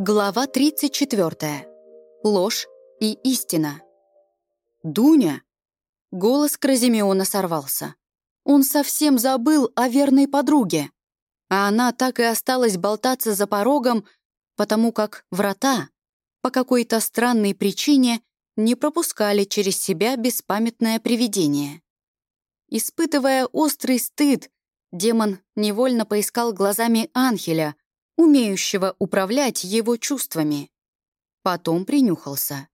Глава 34. Ложь и истина. «Дуня!» Голос Кразимеона сорвался. Он совсем забыл о верной подруге. А она так и осталась болтаться за порогом, потому как врата по какой-то странной причине не пропускали через себя беспамятное привидение. Испытывая острый стыд, демон невольно поискал глазами Анхеля, умеющего управлять его чувствами. Потом принюхался.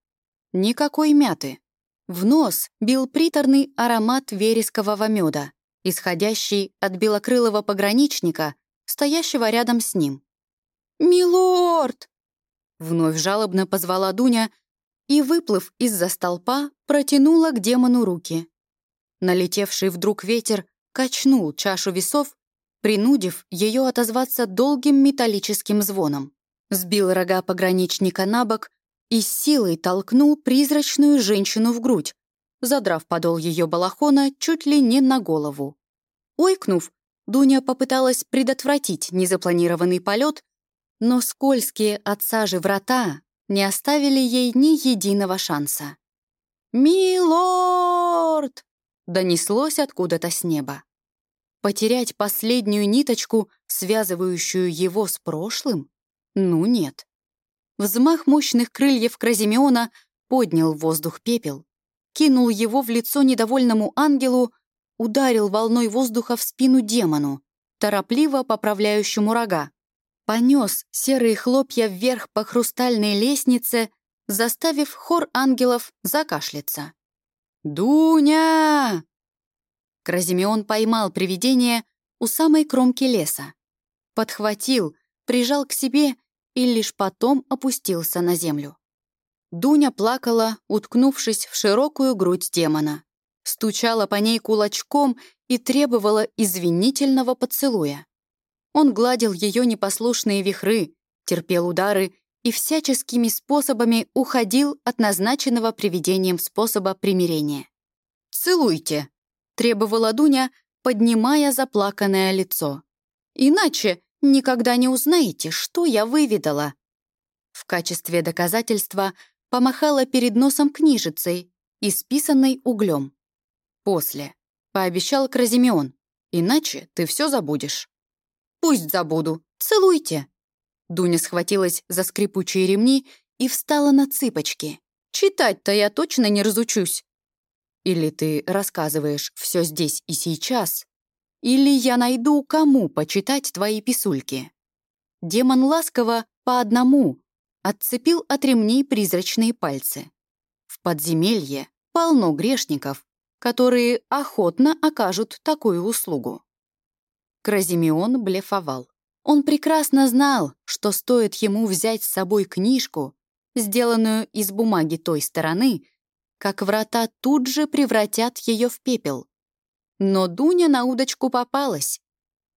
Никакой мяты. В нос бил приторный аромат верескового меда, исходящий от белокрылого пограничника, стоящего рядом с ним. «Милорд!» Вновь жалобно позвала Дуня и, выплыв из-за столпа, протянула к демону руки. Налетевший вдруг ветер качнул чашу весов принудив ее отозваться долгим металлическим звоном. Сбил рога пограничника на бок и с силой толкнул призрачную женщину в грудь, задрав подол ее балахона чуть ли не на голову. Ойкнув, Дуня попыталась предотвратить незапланированный полет, но скользкие от сажи врата не оставили ей ни единого шанса. «Милорд!» — донеслось откуда-то с неба. Потерять последнюю ниточку, связывающую его с прошлым? Ну нет. Взмах мощных крыльев Кразимеона поднял в воздух пепел, кинул его в лицо недовольному ангелу, ударил волной воздуха в спину демону, торопливо поправляющему рога, понес серые хлопья вверх по хрустальной лестнице, заставив хор ангелов закашляться. «Дуня!» Кразимеон поймал привидение у самой кромки леса. Подхватил, прижал к себе и лишь потом опустился на землю. Дуня плакала, уткнувшись в широкую грудь демона. Стучала по ней кулачком и требовала извинительного поцелуя. Он гладил ее непослушные вихры, терпел удары и всяческими способами уходил от назначенного привидением способа примирения. «Целуйте!» — требовала Дуня, поднимая заплаканное лицо. «Иначе никогда не узнаете, что я выведала». В качестве доказательства помахала перед носом книжицей, исписанной углем. «После», — пообещал Кразимеон, «иначе ты все забудешь». «Пусть забуду. Целуйте». Дуня схватилась за скрипучие ремни и встала на цыпочки. «Читать-то я точно не разучусь». Или ты рассказываешь все здесь и сейчас, или я найду, кому почитать твои писульки. Демон ласково по одному отцепил от ремней призрачные пальцы. В подземелье полно грешников, которые охотно окажут такую услугу. Кразимеон блефовал. Он прекрасно знал, что стоит ему взять с собой книжку, сделанную из бумаги той стороны, как врата тут же превратят ее в пепел. Но Дуня на удочку попалась.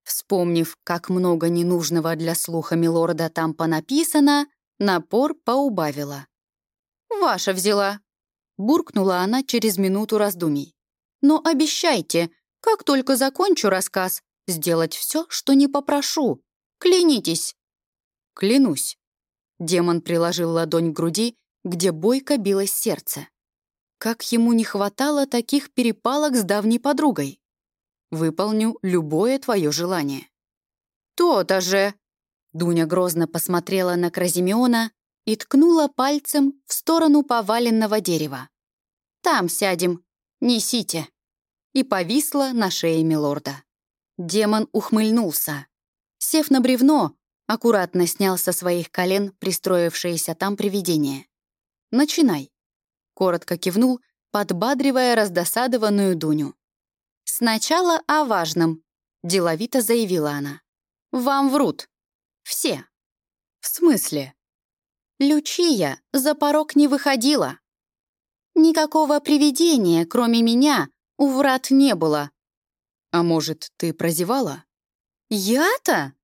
Вспомнив, как много ненужного для слуха милорда там понаписано, напор поубавила. «Ваша взяла», — буркнула она через минуту раздумий. «Но обещайте, как только закончу рассказ, сделать все, что не попрошу. Клянитесь». «Клянусь». Демон приложил ладонь к груди, где бойко билось сердце. Как ему не хватало таких перепалок с давней подругой? Выполню любое твое желание. То-то же! Дуня грозно посмотрела на Кразимеона и ткнула пальцем в сторону поваленного дерева. «Там сядем. Несите!» И повисла на шее милорда. Демон ухмыльнулся. Сев на бревно, аккуратно снял со своих колен пристроившееся там привидение. «Начинай» коротко кивнул, подбадривая раздосадованную Дуню. «Сначала о важном», — деловито заявила она. «Вам врут. Все». «В смысле?» Лючия за порог не выходила. Никакого привидения, кроме меня, у врат не было. А может, ты прозевала? Я-то?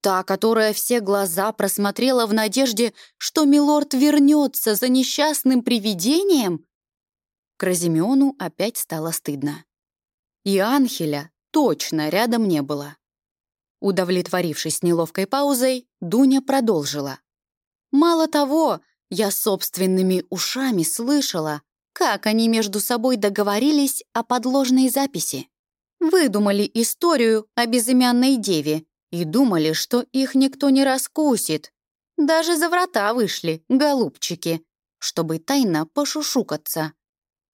Та, которая все глаза просмотрела в надежде, что милорд вернется за несчастным привидением? Кразимеону опять стало стыдно. И Анхеля точно рядом не было. Удовлетворившись неловкой паузой, Дуня продолжила. Мало того, я собственными ушами слышала, как они между собой договорились о подложной записи. Выдумали историю о безымянной деве и думали, что их никто не раскусит. Даже за врата вышли, голубчики, чтобы тайно пошушукаться.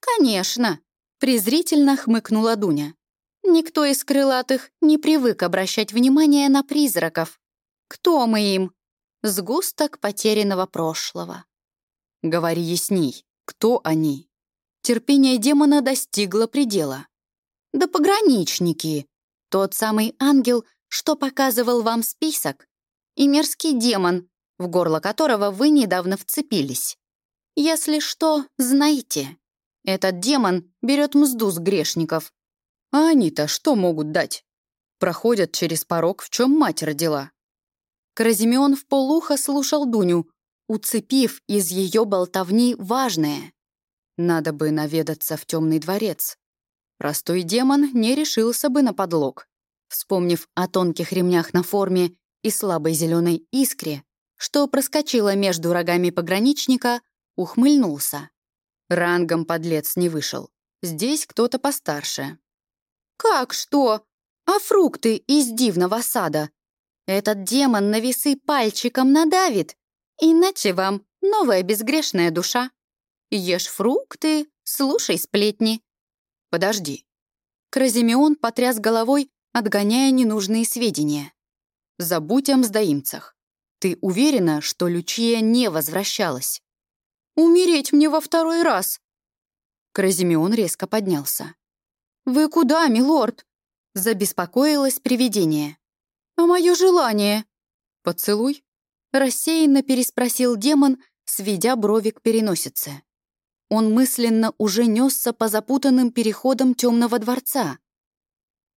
«Конечно!» — презрительно хмыкнула Дуня. «Никто из крылатых не привык обращать внимание на призраков. Кто мы им? Сгусток потерянного прошлого». «Говори ясней, кто они?» Терпение демона достигло предела. «Да пограничники! Тот самый ангел, что показывал вам список, и мерзкий демон, в горло которого вы недавно вцепились. Если что, знайте, этот демон берет мзду с грешников. А они-то что могут дать? Проходят через порог, в чем мать родила. Кразимеон в полухо слушал Дуню, уцепив из ее болтовни важное. Надо бы наведаться в темный дворец. Простой демон не решился бы на подлог. Вспомнив о тонких ремнях на форме и слабой зеленой искре, что проскочила между рогами пограничника, ухмыльнулся. Рангом подлец не вышел. Здесь кто-то постарше. «Как что? А фрукты из дивного сада? Этот демон на весы пальчиком надавит, иначе вам новая безгрешная душа. Ешь фрукты, слушай сплетни». «Подожди». Кразимеон потряс головой, отгоняя ненужные сведения. «Забудь о мздоимцах. Ты уверена, что Лючия не возвращалась?» «Умереть мне во второй раз!» Кразимеон резко поднялся. «Вы куда, милорд?» Забеспокоилось привидение. «А мое желание?» «Поцелуй?» Рассеянно переспросил демон, сведя брови к переносице. Он мысленно уже несся по запутанным переходам темного дворца.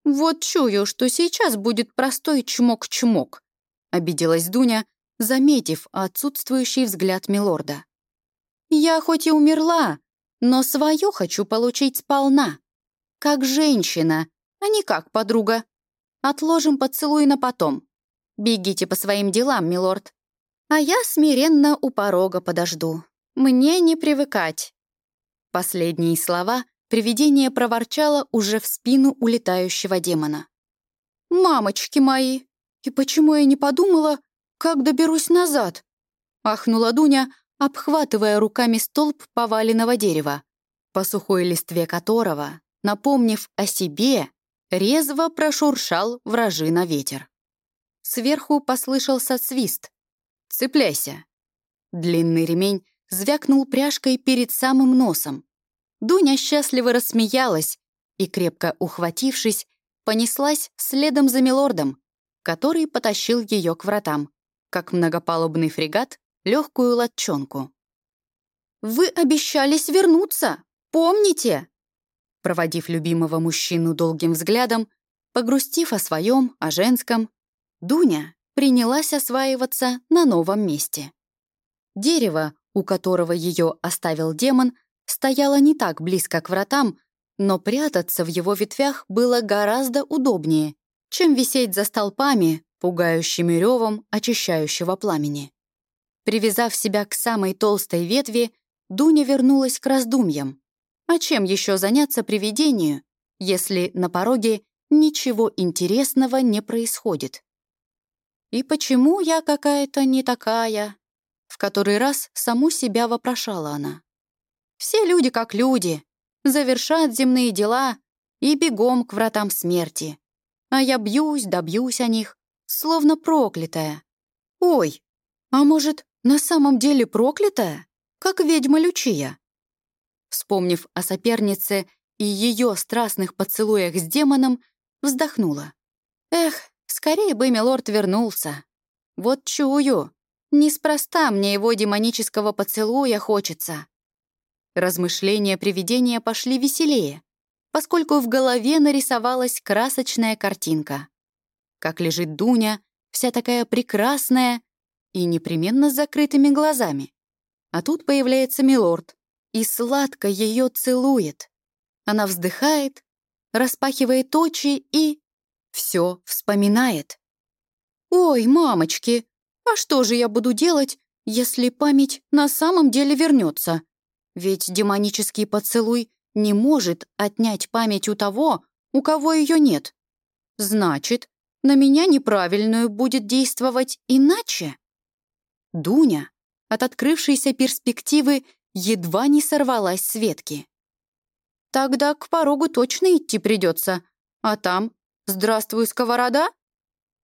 «Вот чую, что сейчас будет простой чмок-чмок», — обиделась Дуня, заметив отсутствующий взгляд милорда. Я хоть и умерла, но свое хочу получить сполна. Как женщина, а не как подруга. Отложим поцелуй на потом. Бегите по своим делам, милорд. А я смиренно у порога подожду. Мне не привыкать». Последние слова привидение проворчало уже в спину улетающего демона. «Мамочки мои! И почему я не подумала, как доберусь назад?» Ахнула Дуня, обхватывая руками столб поваленного дерева, по сухой листве которого, напомнив о себе, резво прошуршал вражина ветер. Сверху послышался свист. «Цепляйся!» Длинный ремень звякнул пряжкой перед самым носом. Дуня счастливо рассмеялась и, крепко ухватившись, понеслась следом за милордом, который потащил ее к вратам, как многопалубный фрегат легкую латчонку. «Вы обещались вернуться! Помните?» Проводив любимого мужчину долгим взглядом, погрустив о своем, о женском, Дуня принялась осваиваться на новом месте. Дерево, у которого ее оставил демон, стояло не так близко к вратам, но прятаться в его ветвях было гораздо удобнее, чем висеть за столпами, пугающими ревом очищающего пламени. Привязав себя к самой толстой ветви, Дуня вернулась к раздумьям. А чем еще заняться привидению, если на пороге ничего интересного не происходит? И почему я какая-то не такая? В который раз саму себя вопрошала она. Все люди как люди, завершат земные дела и бегом к вратам смерти. А я бьюсь, добьюсь о них, словно проклятая. Ой, а может, на самом деле проклятая, как ведьма Лючия. Вспомнив о сопернице и ее страстных поцелуях с демоном, вздохнула. Эх, скорее бы милорд вернулся. Вот чую, неспроста мне его демонического поцелуя хочется. Размышления привидения пошли веселее, поскольку в голове нарисовалась красочная картинка. Как лежит Дуня, вся такая прекрасная, и непременно с закрытыми глазами. А тут появляется милорд и сладко ее целует. Она вздыхает, распахивает очи и... все вспоминает. «Ой, мамочки, а что же я буду делать, если память на самом деле вернется? Ведь демонический поцелуй не может отнять память у того, у кого ее нет. Значит, на меня неправильную будет действовать иначе? Дуня от открывшейся перспективы едва не сорвалась с ветки. Тогда к порогу точно идти придется, а там «Здравствуй, сковорода?»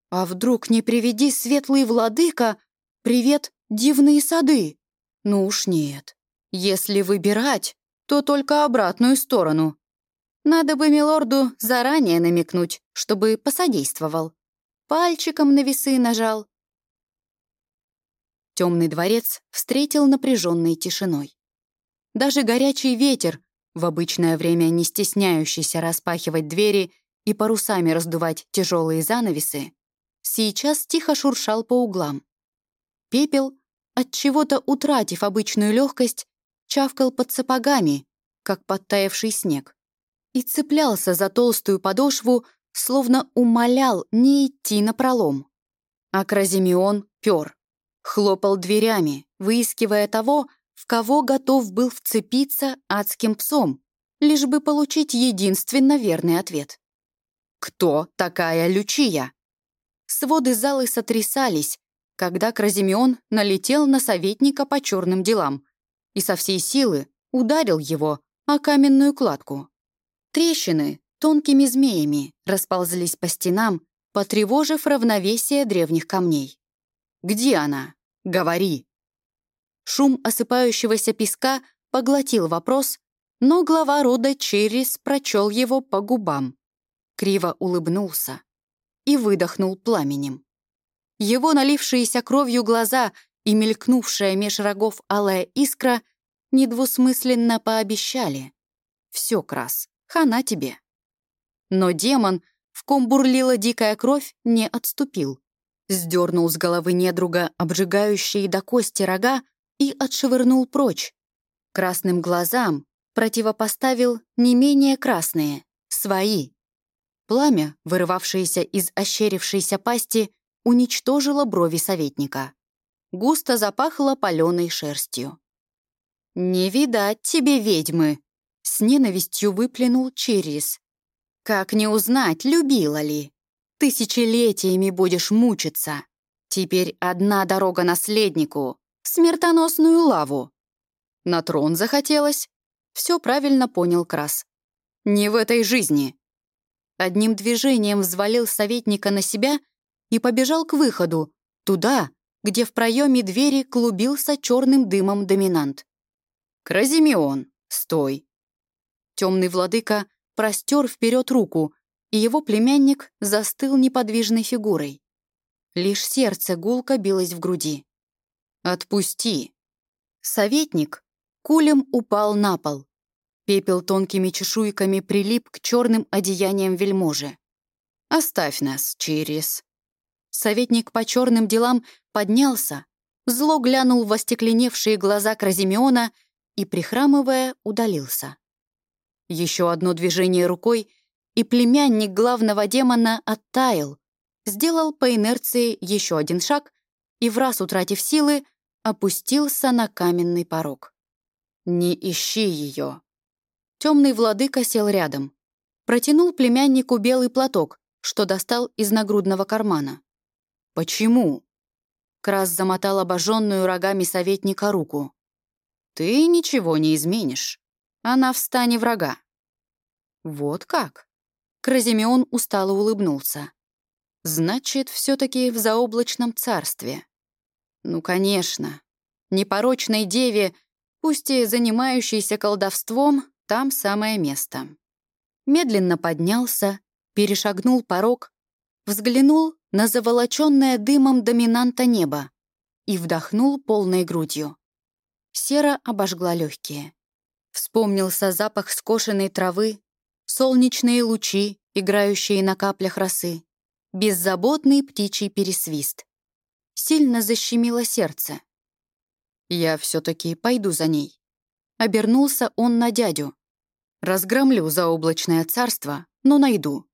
А вдруг не приведи светлый владыка «Привет, дивные сады»? Ну уж нет. Если выбирать, то только обратную сторону. Надо бы милорду заранее намекнуть, чтобы посодействовал. Пальчиком на весы нажал. Темный дворец встретил напряженной тишиной. Даже горячий ветер, в обычное время не стесняющийся распахивать двери и парусами раздувать тяжелые занавесы, сейчас тихо шуршал по углам. Пепел, от чего-то утратив обычную легкость, чавкал под сапогами, как подтаявший снег, и цеплялся за толстую подошву, словно умолял не идти на пролом. А Кразимеон пёр, хлопал дверями, выискивая того, в кого готов был вцепиться адским псом, лишь бы получить единственно верный ответ. Кто такая Лючия? Своды залы сотрясались, когда Кразимеон налетел на советника по черным делам и со всей силы ударил его о каменную кладку. Трещины тонкими змеями расползлись по стенам, потревожив равновесие древних камней. «Где она? Говори!» Шум осыпающегося песка поглотил вопрос, но глава рода Черрис прочел его по губам криво улыбнулся и выдохнул пламенем. Его налившиеся кровью глаза и мелькнувшая меж рогов алая искра недвусмысленно пообещали. «Все, Крас, хана тебе». Но демон, в ком бурлила дикая кровь, не отступил. Сдернул с головы недруга обжигающие до кости рога и отшвырнул прочь. Красным глазам противопоставил не менее красные, свои. Пламя, вырывавшееся из ощерившейся пасти, уничтожило брови советника. Густо запахло паленой шерстью. «Не видать тебе ведьмы!» — с ненавистью выплюнул Чирис. «Как не узнать, любила ли? Тысячелетиями будешь мучиться. Теперь одна дорога наследнику — в смертоносную лаву». На трон захотелось. Все правильно понял Крас. «Не в этой жизни», Одним движением взвалил советника на себя и побежал к выходу, туда, где в проеме двери клубился черным дымом доминант. «Кразимеон, стой!» Темный владыка простер вперед руку, и его племянник застыл неподвижной фигурой. Лишь сердце гулко билось в груди. «Отпусти!» Советник кулем упал на пол, Пепел тонкими чешуйками прилип к черным одеяниям вельможи. «Оставь нас, Чирис». Советник по черным делам поднялся, зло глянул в остекленевшие глаза Кразимеона и, прихрамывая, удалился. Еще одно движение рукой, и племянник главного демона оттаял, сделал по инерции еще один шаг и, в раз утратив силы, опустился на каменный порог. «Не ищи ее», Темный владыка сел рядом. Протянул племяннику белый платок, что достал из нагрудного кармана. «Почему?» Крас замотал обожженную рогами советника руку. «Ты ничего не изменишь. Она в стане врага». «Вот как?» Кразимеон устало улыбнулся. «Значит, все таки в заоблачном царстве». «Ну, конечно. Непорочной деве, пусть и занимающейся колдовством, там самое место. Медленно поднялся, перешагнул порог, взглянул на заволоченное дымом доминанта неба и вдохнул полной грудью. Сера обожгла легкие. Вспомнился запах скошенной травы, солнечные лучи, играющие на каплях росы, беззаботный птичий пересвист. Сильно защемило сердце. «Я все таки пойду за ней», Обернулся он на дядю. «Разгромлю заоблачное царство, но найду.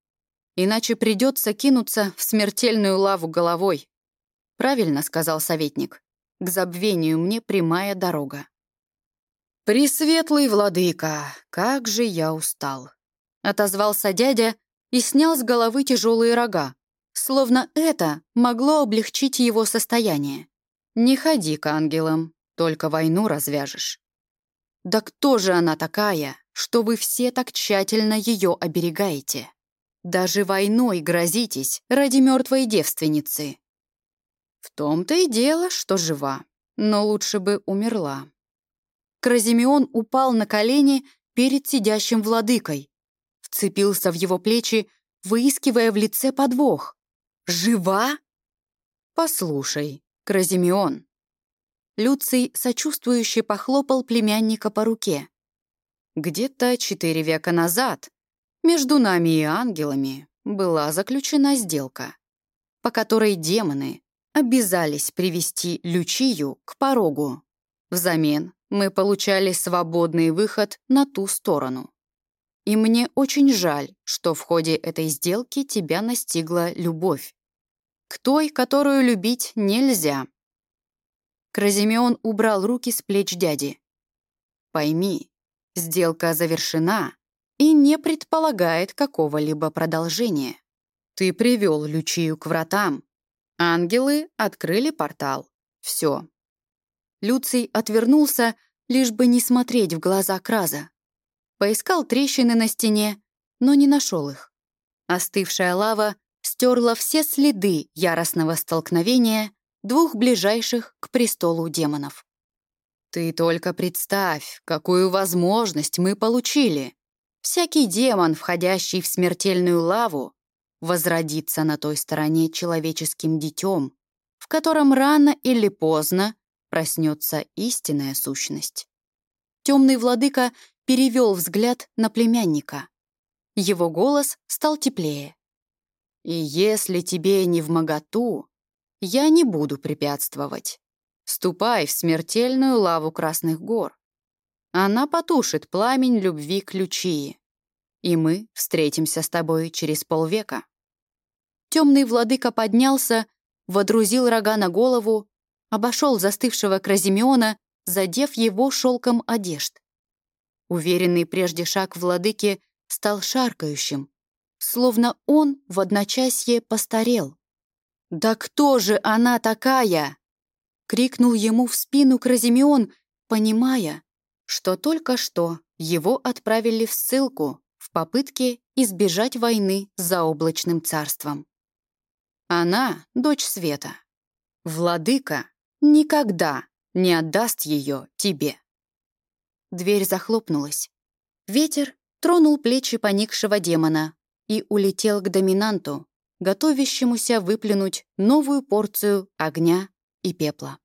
Иначе придется кинуться в смертельную лаву головой». «Правильно», — сказал советник. к забвению мне прямая дорога. «Пресветлый владыка, как же я устал!» — отозвался дядя и снял с головы тяжелые рога, словно это могло облегчить его состояние. «Не ходи к ангелам, только войну развяжешь». «Да кто же она такая, что вы все так тщательно ее оберегаете? Даже войной грозитесь ради мертвой девственницы». «В том-то и дело, что жива, но лучше бы умерла». Кразимеон упал на колени перед сидящим владыкой, вцепился в его плечи, выискивая в лице подвох. «Жива?» «Послушай, Кразимеон». Люций сочувствующе похлопал племянника по руке. «Где-то четыре века назад между нами и ангелами была заключена сделка, по которой демоны обязались привести Лючию к порогу. Взамен мы получали свободный выход на ту сторону. И мне очень жаль, что в ходе этой сделки тебя настигла любовь. К той, которую любить нельзя. Кразимеон убрал руки с плеч дяди. Пойми, сделка завершена и не предполагает какого-либо продолжения. Ты привел Лючию к вратам. Ангелы открыли портал. Все. Люций отвернулся, лишь бы не смотреть в глаза Краза. Поискал трещины на стене, но не нашел их. Остывшая лава стерла все следы яростного столкновения двух ближайших к престолу демонов. «Ты только представь, какую возможность мы получили. Всякий демон, входящий в смертельную лаву, возродится на той стороне человеческим детем, в котором рано или поздно проснется истинная сущность. Темный владыка перевел взгляд на племянника. Его голос стал теплее. «И если тебе не в моготу, я не буду препятствовать. Ступай в смертельную лаву Красных гор. Она потушит пламень любви к Лючии, и мы встретимся с тобой через полвека». Темный владыка поднялся, водрузил рога на голову, обошел застывшего Кразимеона, задев его шелком одежд. Уверенный прежде шаг владыки стал шаркающим, словно он в одночасье постарел. «Да кто же она такая?» — крикнул ему в спину Кразимеон, понимая, что только что его отправили в ссылку в попытке избежать войны за облачным царством. Она — дочь света. Владыка никогда не отдаст ее тебе. Дверь захлопнулась. Ветер тронул плечи поникшего демона и улетел к доминанту, готовящемуся выплюнуть новую порцию огня и пепла.